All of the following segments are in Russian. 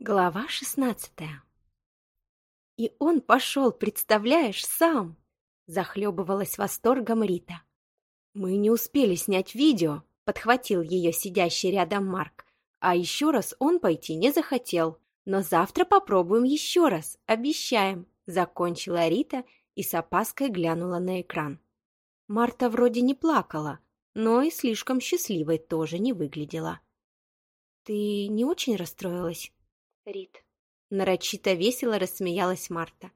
Глава шестнадцатая. «И он пошел, представляешь, сам!» Захлебывалась восторгом Рита. «Мы не успели снять видео», — подхватил ее сидящий рядом Марк. «А еще раз он пойти не захотел. Но завтра попробуем еще раз, обещаем», — закончила Рита и с опаской глянула на экран. Марта вроде не плакала, но и слишком счастливой тоже не выглядела. «Ты не очень расстроилась?» Рит. Нарочито весело рассмеялась Марта.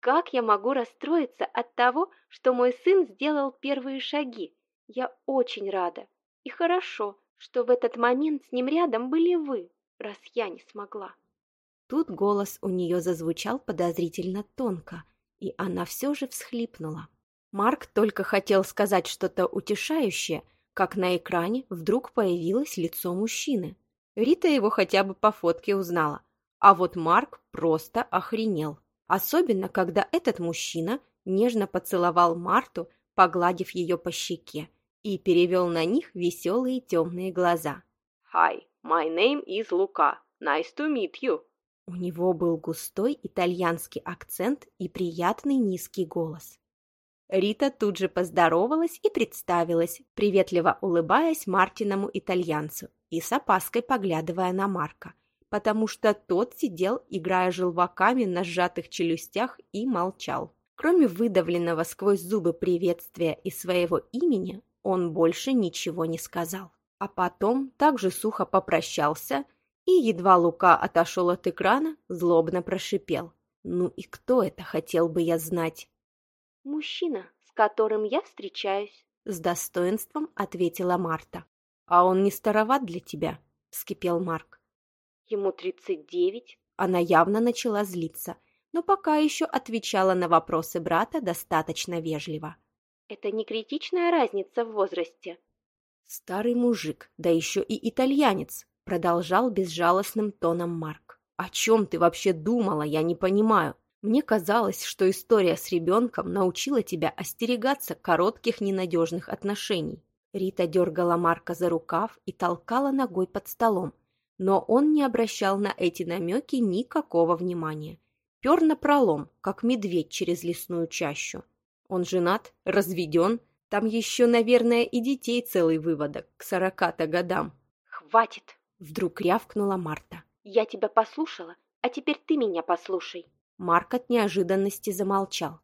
Как я могу расстроиться от того, что мой сын сделал первые шаги? Я очень рада. И хорошо, что в этот момент с ним рядом были вы, раз я не смогла. Тут голос у нее зазвучал подозрительно тонко, и она все же всхлипнула. Марк только хотел сказать что-то утешающее, как на экране вдруг появилось лицо мужчины. Рита его хотя бы по фотке узнала, а вот Марк просто охренел. Особенно, когда этот мужчина нежно поцеловал Марту, погладив ее по щеке, и перевел на них веселые темные глаза. «Hi, my name is Luca. Nice to meet you». У него был густой итальянский акцент и приятный низкий голос. Рита тут же поздоровалась и представилась, приветливо улыбаясь Мартиному итальянцу и с опаской поглядывая на Марка потому что тот сидел, играя желваками на сжатых челюстях и молчал. Кроме выдавленного сквозь зубы приветствия и своего имени, он больше ничего не сказал. А потом также сухо попрощался и, едва Лука отошел от экрана, злобно прошипел. «Ну и кто это, хотел бы я знать?» «Мужчина, с которым я встречаюсь», — с достоинством ответила Марта. «А он не староват для тебя?» — вскипел Марк. Ему тридцать девять. Она явно начала злиться, но пока еще отвечала на вопросы брата достаточно вежливо. Это не критичная разница в возрасте. Старый мужик, да еще и итальянец, продолжал безжалостным тоном Марк. О чем ты вообще думала, я не понимаю. Мне казалось, что история с ребенком научила тебя остерегаться коротких ненадежных отношений. Рита дергала Марка за рукав и толкала ногой под столом, но он не обращал на эти намеки никакого внимания. Пер на пролом, как медведь через лесную чащу. Он женат, разведен, там еще, наверное, и детей целый выводок к сорока-то годам. «Хватит!» — вдруг рявкнула Марта. «Я тебя послушала, а теперь ты меня послушай». Марк от неожиданности замолчал.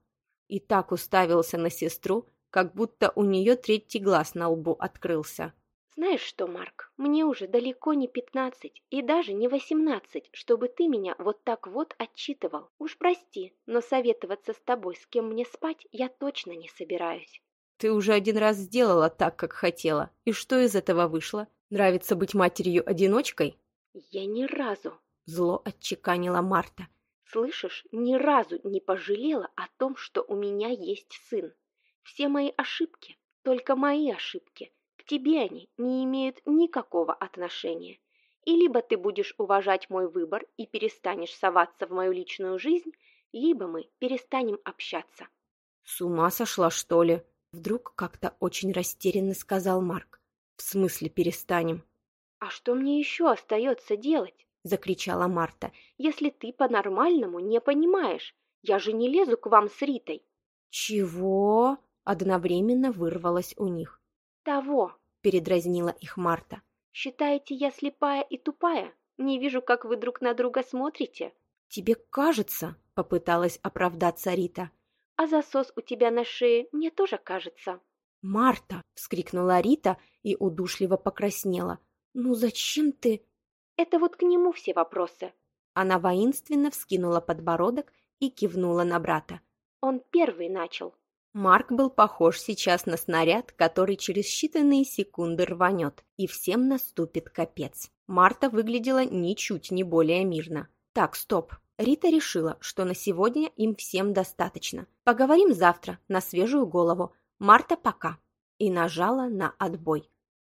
И так уставился на сестру, как будто у нее третий глаз на лбу открылся. Знаешь что, Марк, мне уже далеко не пятнадцать и даже не восемнадцать, чтобы ты меня вот так вот отчитывал. Уж прости, но советоваться с тобой, с кем мне спать, я точно не собираюсь. Ты уже один раз сделала так, как хотела. И что из этого вышло? Нравится быть матерью-одиночкой? Я ни разу, зло отчеканила Марта. Слышишь, ни разу не пожалела о том, что у меня есть сын. Все мои ошибки, только мои ошибки – тебе они не имеют никакого отношения. И либо ты будешь уважать мой выбор и перестанешь соваться в мою личную жизнь, либо мы перестанем общаться. С ума сошла, что ли? Вдруг как-то очень растерянно сказал Марк. В смысле перестанем? А что мне еще остается делать? Закричала Марта. Если ты по-нормальному не понимаешь, я же не лезу к вам с Ритой. Чего? Одновременно вырвалось у них. «Того», — передразнила их Марта. «Считаете, я слепая и тупая? Не вижу, как вы друг на друга смотрите». «Тебе кажется», — попыталась оправдаться Рита. «А засос у тебя на шее мне тоже кажется». «Марта!» — вскрикнула Рита и удушливо покраснела. «Ну зачем ты...» «Это вот к нему все вопросы». Она воинственно вскинула подбородок и кивнула на брата. «Он первый начал». Марк был похож сейчас на снаряд, который через считанные секунды рванет, и всем наступит капец. Марта выглядела ничуть не более мирно. Так, стоп. Рита решила, что на сегодня им всем достаточно. Поговорим завтра, на свежую голову. Марта пока. И нажала на отбой.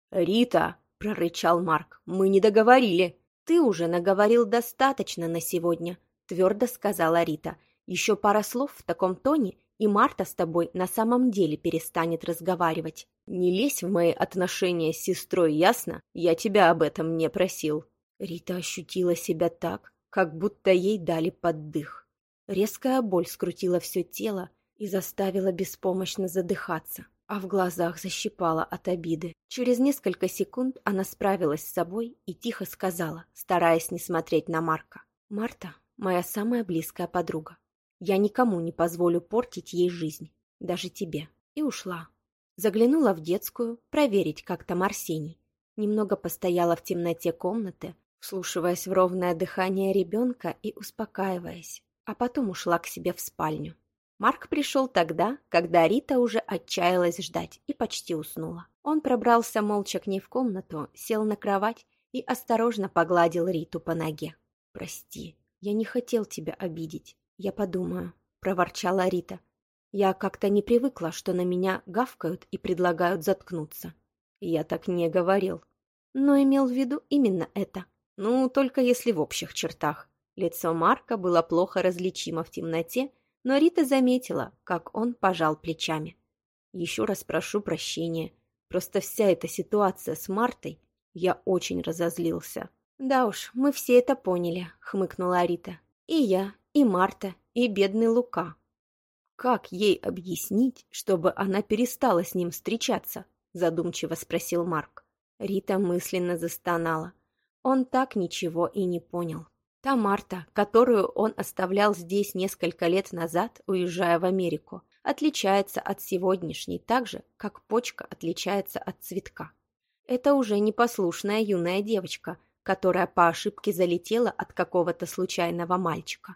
«Рита!» – прорычал Марк. «Мы не договорили!» «Ты уже наговорил достаточно на сегодня», – твердо сказала Рита. «Еще пара слов в таком тоне, и Марта с тобой на самом деле перестанет разговаривать. Не лезь в мои отношения с сестрой, ясно? Я тебя об этом не просил». Рита ощутила себя так, как будто ей дали поддых. Резкая боль скрутила все тело и заставила беспомощно задыхаться, а в глазах защипала от обиды. Через несколько секунд она справилась с собой и тихо сказала, стараясь не смотреть на Марка. «Марта — моя самая близкая подруга. Я никому не позволю портить ей жизнь, даже тебе». И ушла. Заглянула в детскую, проверить, как там Арсений. Немного постояла в темноте комнаты, вслушиваясь в ровное дыхание ребенка и успокаиваясь, а потом ушла к себе в спальню. Марк пришел тогда, когда Рита уже отчаялась ждать и почти уснула. Он пробрался молча к ней в комнату, сел на кровать и осторожно погладил Риту по ноге. «Прости, я не хотел тебя обидеть. Я подумаю», — проворчала Рита. «Я как-то не привыкла, что на меня гавкают и предлагают заткнуться». Я так не говорил. Но имел в виду именно это. Ну, только если в общих чертах. Лицо Марка было плохо различимо в темноте, но Рита заметила, как он пожал плечами. «Еще раз прошу прощения. Просто вся эта ситуация с Мартой, я очень разозлился». «Да уж, мы все это поняли», — хмыкнула Рита. «И я, и Марта, и бедный Лука». «Как ей объяснить, чтобы она перестала с ним встречаться?» — задумчиво спросил Марк. Рита мысленно застонала. Он так ничего и не понял. Та Марта, которую он оставлял здесь несколько лет назад, уезжая в Америку, отличается от сегодняшней так же, как почка отличается от цветка. Это уже непослушная юная девочка, которая по ошибке залетела от какого-то случайного мальчика.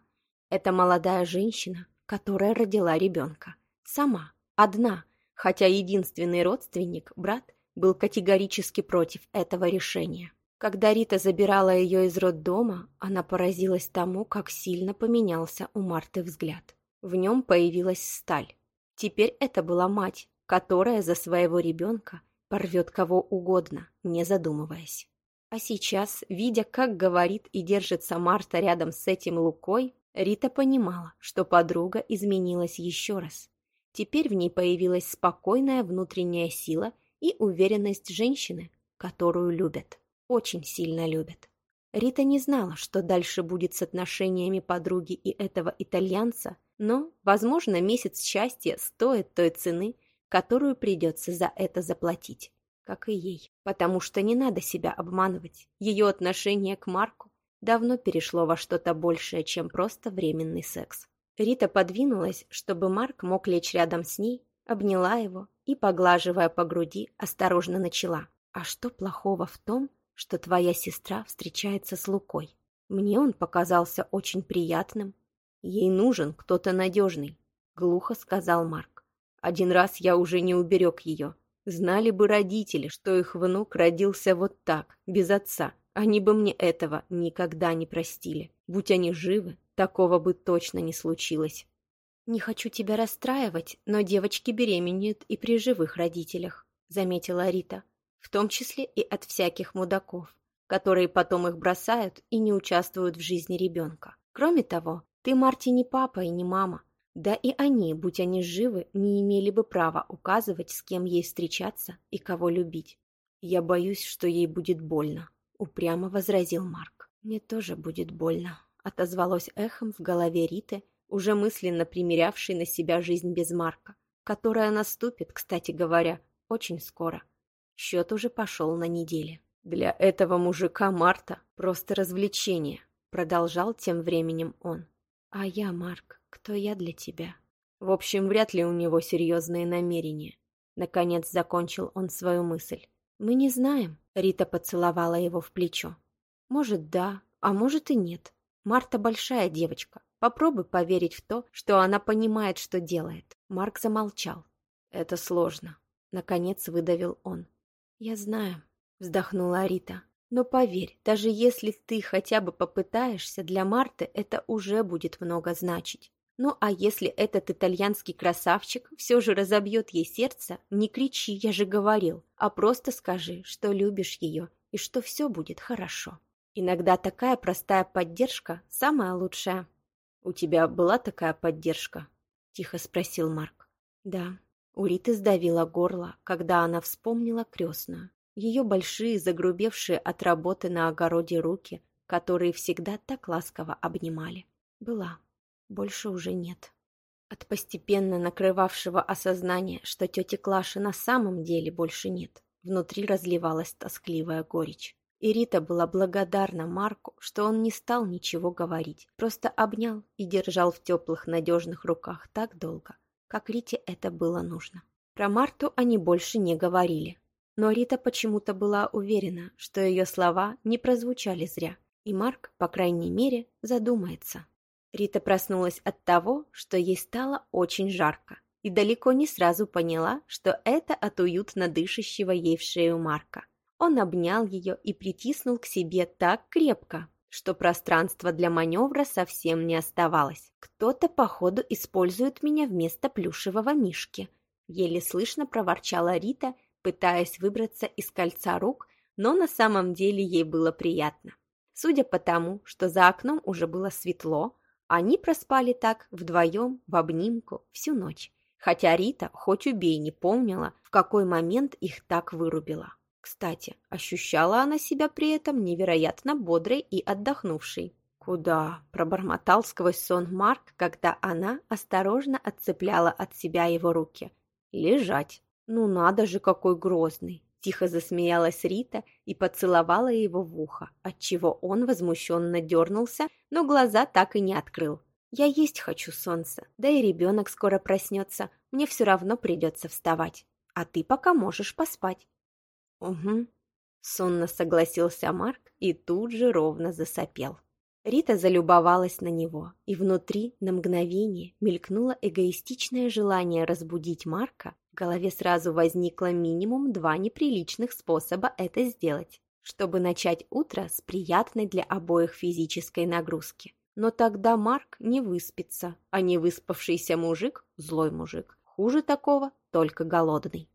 Это молодая женщина, которая родила ребенка. Сама, одна, хотя единственный родственник, брат, был категорически против этого решения. Когда Рита забирала ее из роддома, она поразилась тому, как сильно поменялся у Марты взгляд. В нем появилась сталь. Теперь это была мать, которая за своего ребенка порвет кого угодно, не задумываясь. А сейчас, видя, как говорит и держится Марта рядом с этим Лукой, Рита понимала, что подруга изменилась еще раз. Теперь в ней появилась спокойная внутренняя сила и уверенность женщины, которую любят очень сильно любят. Рита не знала, что дальше будет с отношениями подруги и этого итальянца, но, возможно, месяц счастья стоит той цены, которую придется за это заплатить, как и ей. Потому что не надо себя обманывать. Ее отношение к Марку давно перешло во что-то большее, чем просто временный секс. Рита подвинулась, чтобы Марк мог лечь рядом с ней, обняла его и, поглаживая по груди, осторожно начала. А что плохого в том, что твоя сестра встречается с Лукой. Мне он показался очень приятным. Ей нужен кто-то надежный, — глухо сказал Марк. Один раз я уже не уберег ее. Знали бы родители, что их внук родился вот так, без отца. Они бы мне этого никогда не простили. Будь они живы, такого бы точно не случилось. «Не хочу тебя расстраивать, но девочки беременеют и при живых родителях», — заметила Рита в том числе и от всяких мудаков, которые потом их бросают и не участвуют в жизни ребенка. Кроме того, ты Марти не папа и не мама, да и они, будь они живы, не имели бы права указывать, с кем ей встречаться и кого любить. «Я боюсь, что ей будет больно», — упрямо возразил Марк. «Мне тоже будет больно», — отозвалось эхом в голове Риты, уже мысленно примерявшей на себя жизнь без Марка, которая наступит, кстати говоря, очень скоро. Счет уже пошел на неделе. «Для этого мужика Марта просто развлечение», — продолжал тем временем он. «А я, Марк, кто я для тебя?» В общем, вряд ли у него серьезные намерения. Наконец закончил он свою мысль. «Мы не знаем», — Рита поцеловала его в плечо. «Может, да, а может и нет. Марта большая девочка. Попробуй поверить в то, что она понимает, что делает». Марк замолчал. «Это сложно», — наконец выдавил он. «Я знаю», — вздохнула Рита. «Но поверь, даже если ты хотя бы попытаешься, для Марты это уже будет много значить. Ну а если этот итальянский красавчик все же разобьет ей сердце, не кричи, я же говорил, а просто скажи, что любишь ее и что все будет хорошо. Иногда такая простая поддержка самая лучшая. «У тебя была такая поддержка?» — тихо спросил Марк. «Да», у Риты сдавило горло, когда она вспомнила крестную. Ее большие, загрубевшие от работы на огороде руки, которые всегда так ласково обнимали. Была. Больше уже нет. От постепенно накрывавшего осознания, что тети Клаши на самом деле больше нет, внутри разливалась тоскливая горечь. И Рита была благодарна Марку, что он не стал ничего говорить, просто обнял и держал в теплых надежных руках так долго, как Рите это было нужно. Про Марту они больше не говорили, но Рита почему-то была уверена, что ее слова не прозвучали зря, и Марк, по крайней мере, задумается. Рита проснулась от того, что ей стало очень жарко, и далеко не сразу поняла, что это от уютно дышащего ей в шею Марка. Он обнял ее и притиснул к себе так крепко, что пространства для маневра совсем не оставалось. Кто-то, походу, использует меня вместо плюшевого мишки. Еле слышно проворчала Рита, пытаясь выбраться из кольца рук, но на самом деле ей было приятно. Судя по тому, что за окном уже было светло, они проспали так вдвоем в обнимку всю ночь, хотя Рита, хоть убей, не помнила, в какой момент их так вырубила. Кстати, ощущала она себя при этом невероятно бодрой и отдохнувшей. «Куда?» – пробормотал сквозь сон Марк, когда она осторожно отцепляла от себя его руки. «Лежать. Ну надо же, какой грозный!» Тихо засмеялась Рита и поцеловала его в ухо, отчего он возмущенно дернулся, но глаза так и не открыл. «Я есть хочу солнце, да и ребенок скоро проснется, мне все равно придется вставать, а ты пока можешь поспать». «Угу», — сонно согласился Марк и тут же ровно засопел. Рита залюбовалась на него, и внутри на мгновение мелькнуло эгоистичное желание разбудить Марка голове сразу возникло минимум два неприличных способа это сделать, чтобы начать утро с приятной для обоих физической нагрузки. Но тогда Марк не выспится, а не выспавшийся мужик – злой мужик. Хуже такого – только голодный.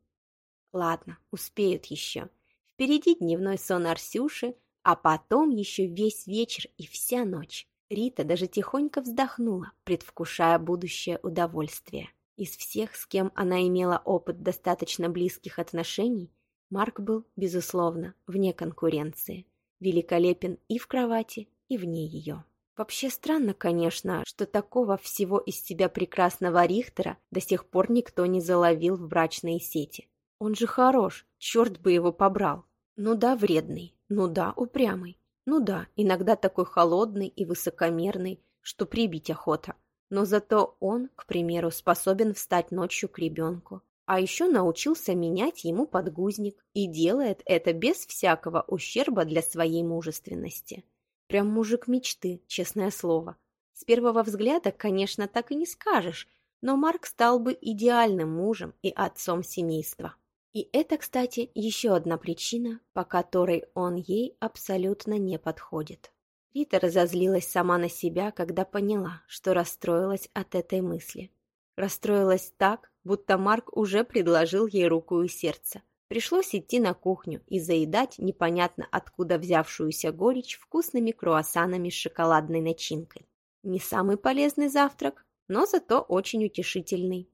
Ладно, успеют еще. Впереди дневной сон Арсюши, а потом еще весь вечер и вся ночь. Рита даже тихонько вздохнула, предвкушая будущее удовольствие. Из всех, с кем она имела опыт достаточно близких отношений, Марк был, безусловно, вне конкуренции. Великолепен и в кровати, и вне ее. Вообще странно, конечно, что такого всего из себя прекрасного Рихтера до сих пор никто не заловил в брачные сети. Он же хорош, черт бы его побрал. Ну да, вредный, ну да, упрямый, ну да, иногда такой холодный и высокомерный, что прибить охота. Но зато он, к примеру, способен встать ночью к ребенку. А еще научился менять ему подгузник и делает это без всякого ущерба для своей мужественности. Прям мужик мечты, честное слово. С первого взгляда, конечно, так и не скажешь, но Марк стал бы идеальным мужем и отцом семейства. И это, кстати, еще одна причина, по которой он ей абсолютно не подходит. Рита разозлилась сама на себя, когда поняла, что расстроилась от этой мысли. Расстроилась так, будто Марк уже предложил ей руку и сердце. Пришлось идти на кухню и заедать непонятно откуда взявшуюся горечь вкусными круассанами с шоколадной начинкой. Не самый полезный завтрак, но зато очень утешительный.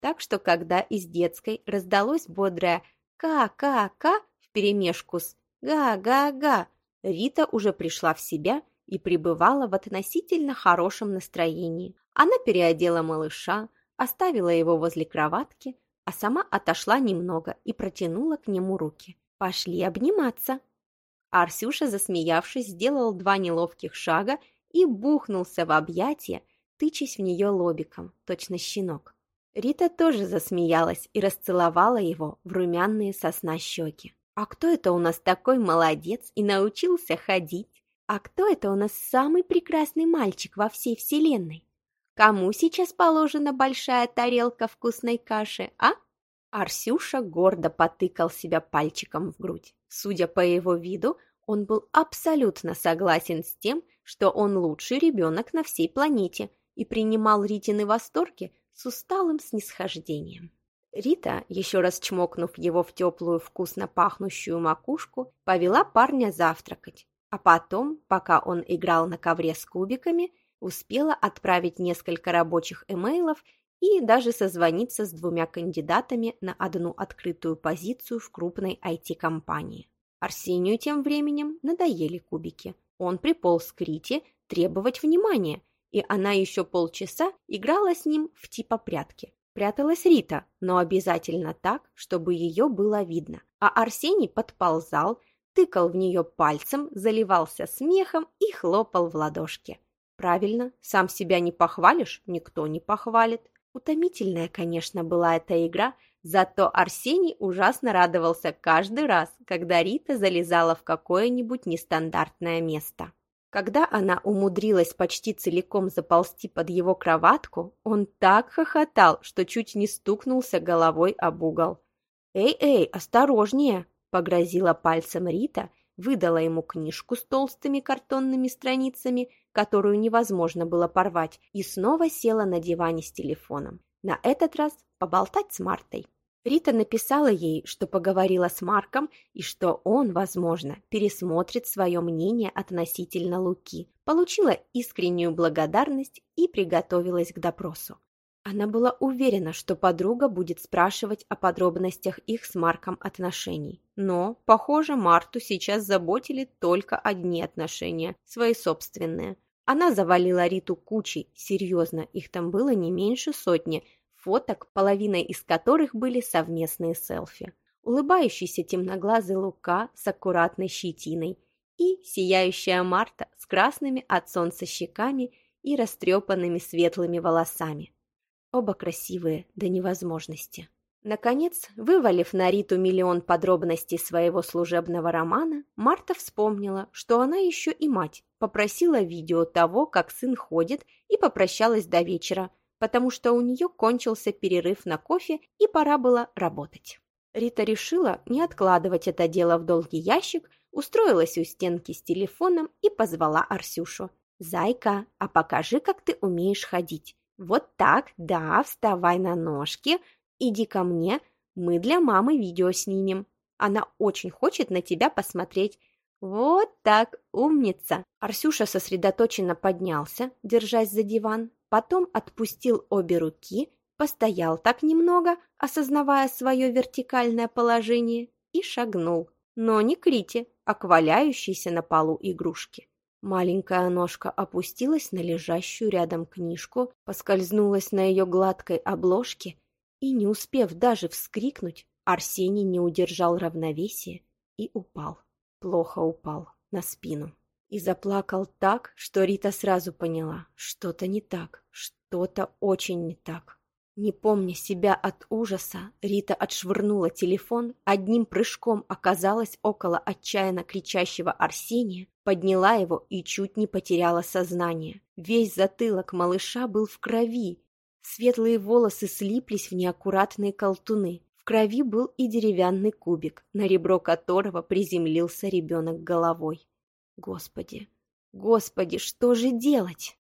Так что, когда из детской раздалось бодрое «ка-ка-ка» вперемешку с «га-га-га», Рита уже пришла в себя и пребывала в относительно хорошем настроении. Она переодела малыша, оставила его возле кроватки, а сама отошла немного и протянула к нему руки. «Пошли обниматься!» Арсюша, засмеявшись, сделал два неловких шага и бухнулся в объятия, тычась в нее лобиком, точно щенок. Рита тоже засмеялась и расцеловала его в румяные сосна щеки. А кто это у нас такой молодец и научился ходить? А кто это у нас самый прекрасный мальчик во всей вселенной? Кому сейчас положена большая тарелка вкусной каши, а? Арсюша гордо потыкал себя пальчиком в грудь. Судя по его виду, он был абсолютно согласен с тем, что он лучший ребенок на всей планете и принимал Ритины восторги с усталым снисхождением. Рита, еще раз чмокнув его в теплую вкусно пахнущую макушку, повела парня завтракать, а потом, пока он играл на ковре с кубиками, успела отправить несколько рабочих эмейлов и даже созвониться с двумя кандидатами на одну открытую позицию в крупной IT-компании. Арсению тем временем надоели кубики, Он приполз к Рите требовать внимания, и она еще полчаса играла с ним в типа прятки. Пряталась Рита, но обязательно так, чтобы ее было видно. А Арсений подползал, тыкал в нее пальцем, заливался смехом и хлопал в ладошки. Правильно, сам себя не похвалишь, никто не похвалит. Утомительная, конечно, была эта игра, зато Арсений ужасно радовался каждый раз, когда Рита залезала в какое-нибудь нестандартное место. Когда она умудрилась почти целиком заползти под его кроватку, он так хохотал, что чуть не стукнулся головой об угол. «Эй-эй, осторожнее!» – погрозила пальцем Рита, выдала ему книжку с толстыми картонными страницами, которую невозможно было порвать, и снова села на диване с телефоном. На этот раз поболтать с Мартой. Рита написала ей, что поговорила с Марком и что он, возможно, пересмотрит свое мнение относительно Луки, получила искреннюю благодарность и приготовилась к допросу. Она была уверена, что подруга будет спрашивать о подробностях их с Марком отношений. Но, похоже, Марту сейчас заботили только одни отношения, свои собственные. Она завалила Риту кучей, серьезно, их там было не меньше сотни – фоток, половиной из которых были совместные селфи. Улыбающийся темноглазый Лука с аккуратной щетиной и сияющая Марта с красными от солнца щеками и растрепанными светлыми волосами. Оба красивые до невозможности. Наконец, вывалив на Риту миллион подробностей своего служебного романа, Марта вспомнила, что она еще и мать, попросила видео того, как сын ходит, и попрощалась до вечера, потому что у нее кончился перерыв на кофе и пора было работать. Рита решила не откладывать это дело в долгий ящик, устроилась у стенки с телефоном и позвала Арсюшу. «Зайка, а покажи, как ты умеешь ходить. Вот так, да, вставай на ножки, иди ко мне, мы для мамы видео снимем. Она очень хочет на тебя посмотреть. Вот так, умница!» Арсюша сосредоточенно поднялся, держась за диван, потом отпустил обе руки, постоял так немного, осознавая свое вертикальное положение, и шагнул, но не к Рите, а к валяющейся на полу игрушке. Маленькая ножка опустилась на лежащую рядом книжку, поскользнулась на ее гладкой обложке и, не успев даже вскрикнуть, Арсений не удержал равновесия и упал. Плохо упал на спину и заплакал так, что Рита сразу поняла, что-то не так, что-то очень не так. Не помня себя от ужаса, Рита отшвырнула телефон, одним прыжком оказалась около отчаянно кричащего Арсения, подняла его и чуть не потеряла сознание. Весь затылок малыша был в крови, светлые волосы слиплись в неаккуратные колтуны. В крови был и деревянный кубик, на ребро которого приземлился ребенок головой. Господи, господи, что же делать?